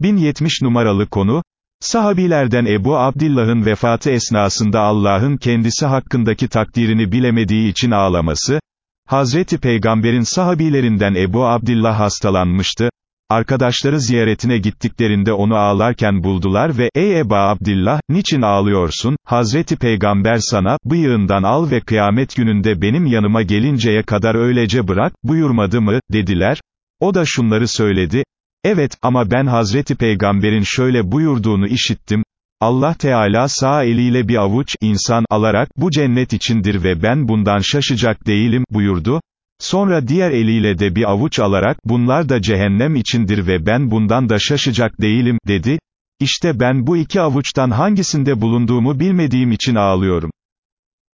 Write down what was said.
1070 numaralı konu, Sahabilerden Ebu Abdillah'ın vefatı esnasında Allah'ın kendisi hakkındaki takdirini bilemediği için ağlaması, Hazreti Peygamber'in sahabilerinden Ebu Abdillah hastalanmıştı, arkadaşları ziyaretine gittiklerinde onu ağlarken buldular ve, ey Ebu Abdillah, niçin ağlıyorsun, Hazreti Peygamber sana, bıyığından al ve kıyamet gününde benim yanıma gelinceye kadar öylece bırak, buyurmadı mı, dediler, o da şunları söyledi, Evet, ama ben Hazreti Peygamber'in şöyle buyurduğunu işittim, Allah Teala sağ eliyle bir avuç insan alarak bu cennet içindir ve ben bundan şaşacak değilim buyurdu. Sonra diğer eliyle de bir avuç alarak bunlar da cehennem içindir ve ben bundan da şaşacak değilim dedi. İşte ben bu iki avuçtan hangisinde bulunduğumu bilmediğim için ağlıyorum.